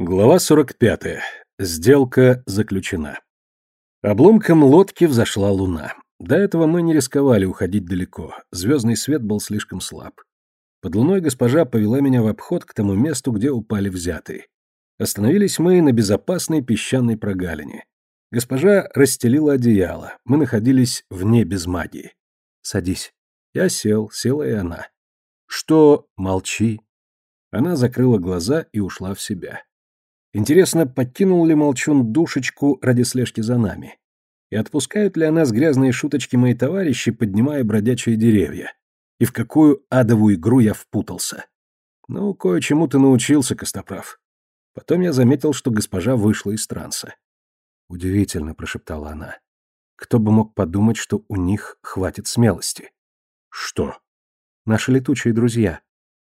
Глава 45. Сделка заключена. Обломком лодки взошла луна. До этого мы не рисковали уходить далеко, звездный свет был слишком слаб. Под луной госпожа повела меня в обход к тому месту, где упали взятые. Остановились мы на безопасной песчаной прогалине. Госпожа расстелила одеяло, мы находились вне без магии. «Садись». Я сел, села и она. «Что? Молчи». Она закрыла глаза и ушла в себя. Интересно, покинул ли Молчун душечку ради слежки за нами? И отпускают ли она с грязные шуточки мои товарищи, поднимая бродячие деревья? И в какую адовую игру я впутался? Ну, кое-чему ты научился, Костоправ. Потом я заметил, что госпожа вышла из транса. «Удивительно», — прошептала она. «Кто бы мог подумать, что у них хватит смелости?» «Что?» «Наши летучие друзья.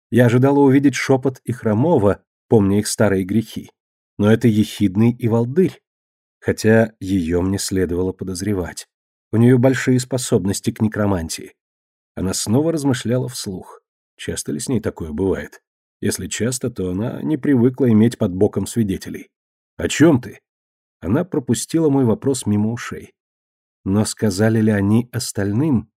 Я ожидала увидеть шепот и хромого, помня их старые грехи но это ехидный и волдырь. Хотя ее мне следовало подозревать. У нее большие способности к некромантии. Она снова размышляла вслух. Часто ли с ней такое бывает? Если часто, то она не привыкла иметь под боком свидетелей. «О чем ты?» Она пропустила мой вопрос мимо ушей. Но сказали ли они остальным?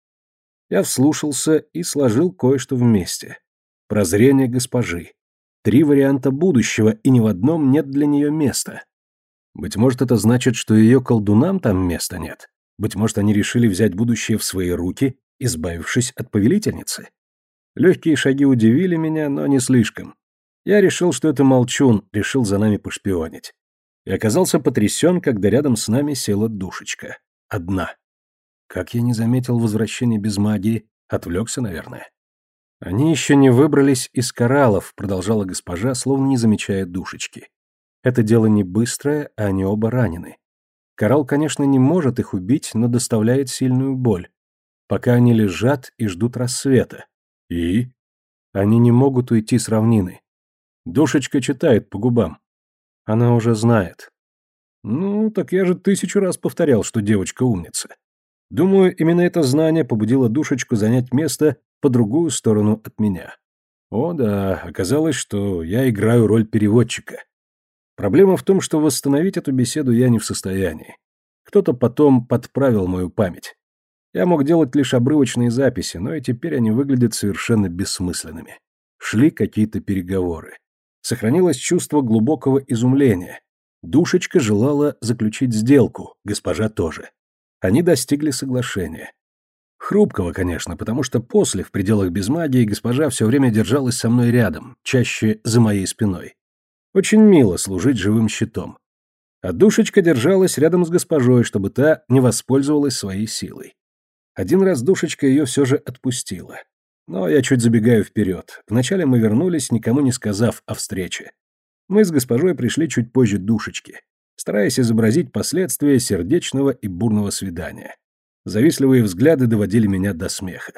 Я вслушался и сложил кое-что вместе. Прозрение госпожи. Три варианта будущего, и ни в одном нет для нее места. Быть может, это значит, что ее колдунам там места нет. Быть может, они решили взять будущее в свои руки, избавившись от повелительницы. Легкие шаги удивили меня, но не слишком. Я решил, что это молчун, решил за нами пошпионить. И оказался потрясен, когда рядом с нами села душечка. Одна. Как я не заметил возвращения без магии, отвлекся, наверное. «Они еще не выбрались из кораллов», — продолжала госпожа, словно не замечая душечки. «Это дело не быстрое, а они оба ранены. Коралл, конечно, не может их убить, но доставляет сильную боль. Пока они лежат и ждут рассвета. И? Они не могут уйти с равнины. Душечка читает по губам. Она уже знает. Ну, так я же тысячу раз повторял, что девочка умница. Думаю, именно это знание побудило душечку занять место по другую сторону от меня. О да, оказалось, что я играю роль переводчика. Проблема в том, что восстановить эту беседу я не в состоянии. Кто-то потом подправил мою память. Я мог делать лишь обрывочные записи, но и теперь они выглядят совершенно бессмысленными. Шли какие-то переговоры. Сохранилось чувство глубокого изумления. Душечка желала заключить сделку, госпожа тоже. Они достигли соглашения. Хрупкого, конечно, потому что после, в пределах без магии, госпожа все время держалась со мной рядом, чаще за моей спиной. Очень мило служить живым щитом. А душечка держалась рядом с госпожой, чтобы та не воспользовалась своей силой. Один раз душечка ее все же отпустила. Но я чуть забегаю вперед. Вначале мы вернулись, никому не сказав о встрече. Мы с госпожой пришли чуть позже душечки, стараясь изобразить последствия сердечного и бурного свидания. Завистливые взгляды доводили меня до смеха.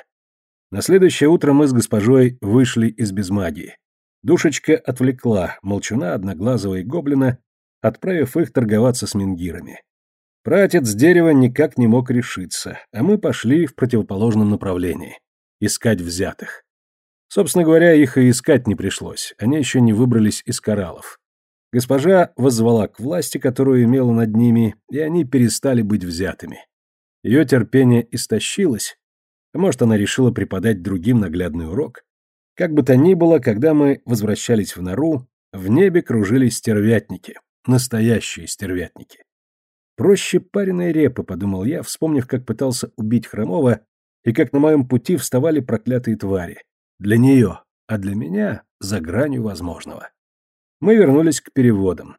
На следующее утро мы с госпожой вышли из безмагии. Душечка отвлекла молчуна, одноглазого и гоблина, отправив их торговаться с мингирами. Пратец дерева никак не мог решиться, а мы пошли в противоположном направлении. Искать взятых. Собственно говоря, их и искать не пришлось, они еще не выбрались из кораллов. Госпожа воззвала к власти, которую имела над ними, и они перестали быть взятыми. Ее терпение истощилось, а может, она решила преподать другим наглядный урок. Как бы то ни было, когда мы возвращались в нору, в небе кружились стервятники, настоящие стервятники. Проще пареной репы, подумал я, вспомнив, как пытался убить Хромова и как на моем пути вставали проклятые твари. Для нее, а для меня за гранью возможного. Мы вернулись к переводам.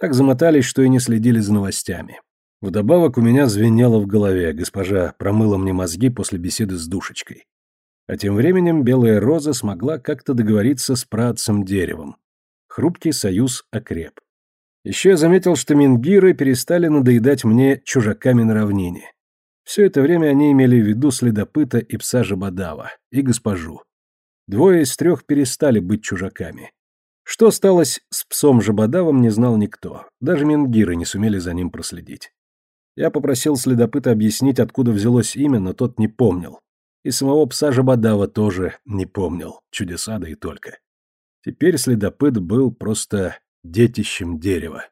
Так замотались, что и не следили за новостями. Вдобавок у меня звенело в голове, госпожа промыла мне мозги после беседы с душечкой. А тем временем Белая Роза смогла как-то договориться с працем деревом. Хрупкий союз окреп. Еще я заметил, что мингиры перестали надоедать мне чужаками на равнине. Все это время они имели в виду следопыта и пса Жабодава, и госпожу. Двое из трех перестали быть чужаками. Что сталось с псом Жабодавом, не знал никто. Даже мингиры не сумели за ним проследить. Я попросил следопыта объяснить, откуда взялось имя, но тот не помнил. И самого пса Жабодава тоже не помнил. Чудеса да и только. Теперь следопыт был просто детищем дерева.